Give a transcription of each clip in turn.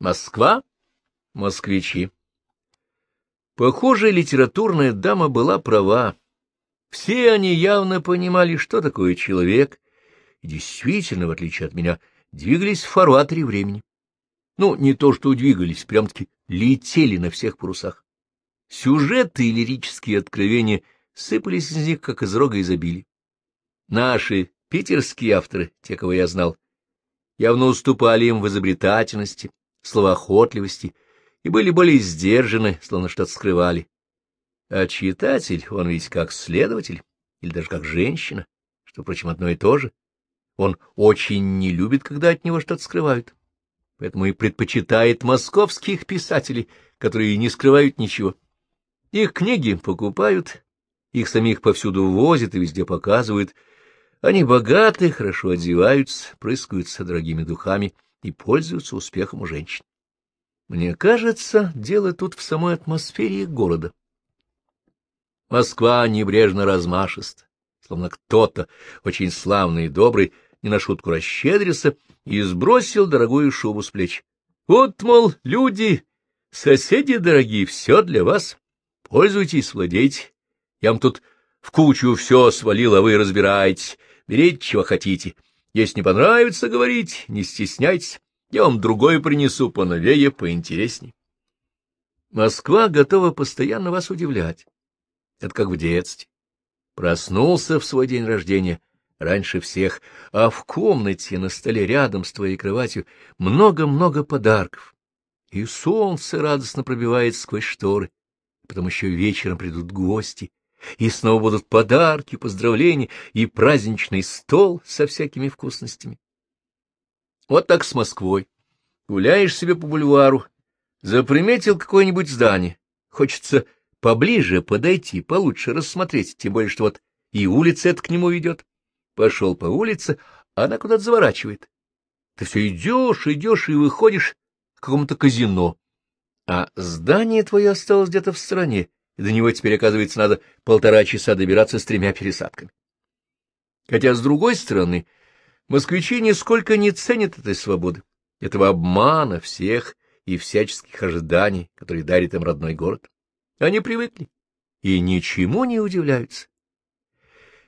Москва, москвичи. Похоже, литературная дама была права. Все они явно понимали, что такое человек, и действительно, в отличие от меня, двигались в фарватере времени. Ну, не то что двигались, прям-таки летели на всех парусах. Сюжеты и лирические откровения сыпались из них, как из рога изобилия. Наши питерские авторы, те, кого я знал, явно уступали им в изобретательности, словоохотливости и были более сдержаны, словно что-то скрывали. А читатель, он ведь как следователь, или даже как женщина, что, впрочем, одно и то же, он очень не любит, когда от него что-то скрывают, поэтому и предпочитает московских писателей, которые не скрывают ничего. Их книги покупают, их самих повсюду возят и везде показывают. Они богаты, хорошо одеваются, прыскаются дорогими духами и пользуются успехом у женщин. Мне кажется, дело тут в самой атмосфере города. Москва небрежно размашиста, словно кто-то, очень славный и добрый, не на шутку расщедрился и сбросил дорогую шубу с плеч. Вот, мол, люди, соседи дорогие, все для вас. Пользуйтесь, владейте. Я вам тут в кучу все свалил, а вы разбираетесь. Берите, чего хотите. Если не понравится, говорить, не стесняйтесь. Я вам другое принесу, поновее, поинтересней. Москва готова постоянно вас удивлять. Это как в детстве. Проснулся в свой день рождения раньше всех, а в комнате на столе рядом с твоей кроватью много-много подарков. И солнце радостно пробивается сквозь шторы, потом еще вечером придут гости, и снова будут подарки, поздравления и праздничный стол со всякими вкусностями. Вот так с Москвой. Гуляешь себе по бульвару, заприметил какое-нибудь здание. Хочется поближе подойти, получше рассмотреть, тем более, что вот и улица эта к нему ведет. Пошел по улице, а она куда-то заворачивает. Ты все идешь, идешь и выходишь к какому-то казино. А здание твое осталось где-то в стороне, и до него теперь, оказывается, надо полтора часа добираться с тремя пересадками. Хотя, с другой стороны, Москвичи нисколько не ценят этой свободы, этого обмана всех и всяческих ожиданий, которые дарит им родной город. Они привыкли и ничему не удивляются.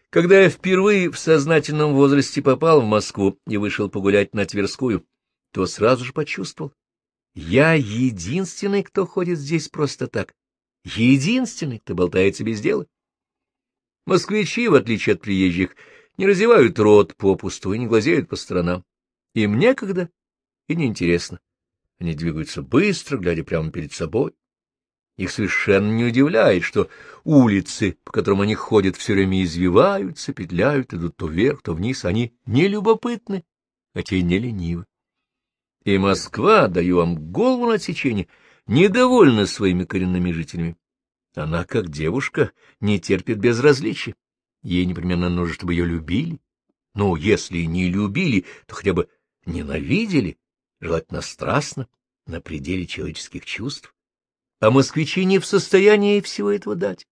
Когда я впервые в сознательном возрасте попал в Москву и вышел погулять на Тверскую, то сразу же почувствовал. Я единственный, кто ходит здесь просто так. Единственный, кто болтается без дела. Москвичи, в отличие от приезжих, не разевают рот попусту и не глазеют по сторонам. Им некогда и неинтересно. Они двигаются быстро, глядя прямо перед собой. Их совершенно не удивляет, что улицы, по которым они ходят, все время извиваются, петляют, идут то вверх, то вниз. Они не любопытны, хотя и не ленивы. И Москва, даю вам голову на отсечение, недовольна своими коренными жителями. Она, как девушка, не терпит безразличия. Ей непременно нужно, чтобы ее любили. Ну, если не любили, то хотя бы ненавидели, желательно страстно, на пределе человеческих чувств. А москвичи не в состоянии всего этого дать.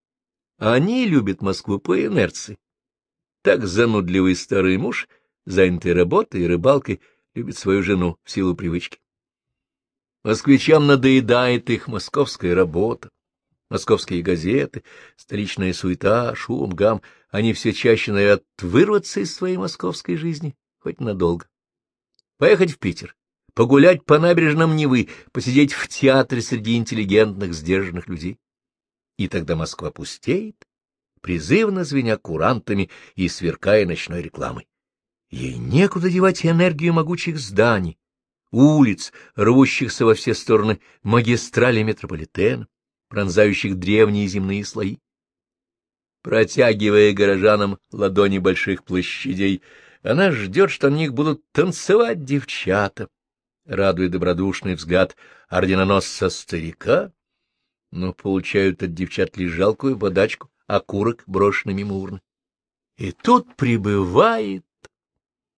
Они любят Москву по инерции. Так занудливый старый муж, занятый работой и рыбалкой, любит свою жену в силу привычки. Москвичам надоедает их московская работа, московские газеты, столичная суета, шум, гам — они все чаще норовят вырваться из своей московской жизни, хоть надолго. Поехать в Питер, погулять по набережным Невы, посидеть в театре среди интеллигентных, сдержанных людей. И тогда Москва пустеет, призывно звеня курантами и сверкая ночной рекламой. Ей некуда девать энергию могучих зданий, улиц, рвущихся во все стороны магистрали метрополитена, пронзающих древние земные слои протягивая горожанам ладони больших площадей. Она ждет, что на них будут танцевать девчата, радуя добродушный взгляд орденоносца старика, но получают от девчат лишь жалкую подачку, окурок, брошенный мимо урны. И тут прибывает